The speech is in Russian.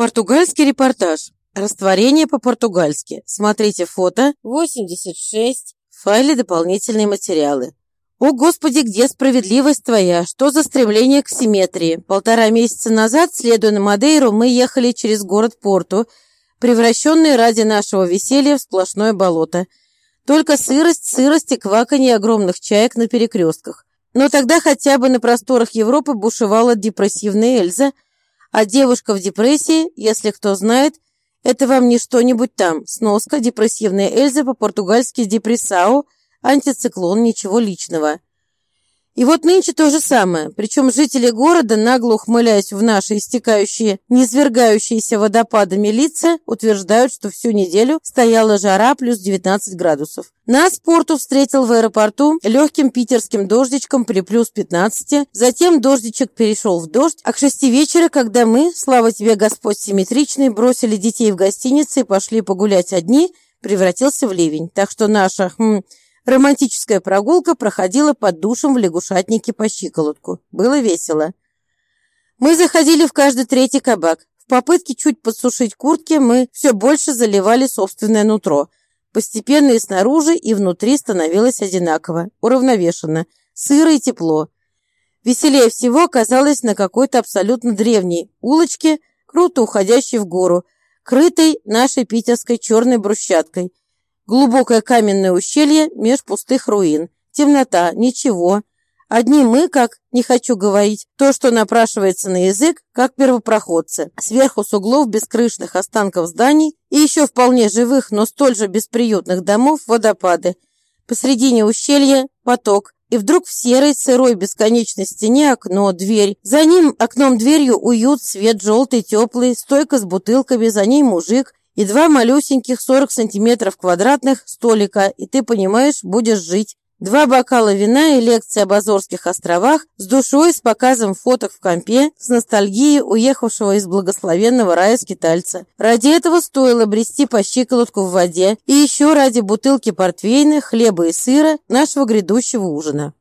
Португальский репортаж. Растворение по-португальски. Смотрите фото 86 в файле «Дополнительные материалы». «О, Господи, где справедливость Твоя? Что за стремление к симметрии? Полтора месяца назад, следуя на Мадейру, мы ехали через город Порту, превращенный ради нашего веселья в сплошное болото. Только сырость, сырость и кваканье огромных чаек на перекрестках. Но тогда хотя бы на просторах Европы бушевала депрессивная Эльза – а девушка в депрессии, если кто знает, это вам не что-нибудь там. Сноска, депрессивная Эльза, по-португальски депрессау, антициклон, ничего личного. И вот нынче то же самое. Причем жители города, нагло ухмыляясь в наши истекающие, низвергающиеся водопадами лица, утверждают, что всю неделю стояла жара плюс 19 градусов. Нас порту встретил в аэропорту легким питерским дождичком при плюс 15, затем дождичек перешел в дождь, а к шести вечера, когда мы, слава тебе Господь симметричный, бросили детей в гостинице и пошли погулять одни, превратился в ливень. Так что наша... Хм, Романтическая прогулка проходила под душем в лягушатнике по щиколотку. Было весело. Мы заходили в каждый третий кабак. В попытке чуть подсушить куртки мы все больше заливали собственное нутро. Постепенно и снаружи, и внутри становилось одинаково, уравновешенно, сыро и тепло. Веселее всего оказалось на какой-то абсолютно древней улочке, круто уходящей в гору, крытой нашей питерской черной брусчаткой – Глубокое каменное ущелье меж пустых руин. Темнота, ничего. Одни мы, как, не хочу говорить, то, что напрашивается на язык, как первопроходцы. Сверху с углов бескрышных останков зданий и еще вполне живых, но столь же бесприютных домов водопады. Посредине ущелья поток, и вдруг в серой, сырой, бесконечной стене окно, дверь. За ним, окном-дверью, уют, свет желтый, теплый, стойка с бутылками, за ней мужик, и два малюсеньких 40 сантиметров квадратных столика, и ты, понимаешь, будешь жить. Два бокала вина и лекции об Азорских островах с душой, с показом фоток в компе, с ностальгией уехавшего из благословенного рая скитальца. Ради этого стоило брести по щиколотку в воде и еще ради бутылки портвейна, хлеба и сыра нашего грядущего ужина.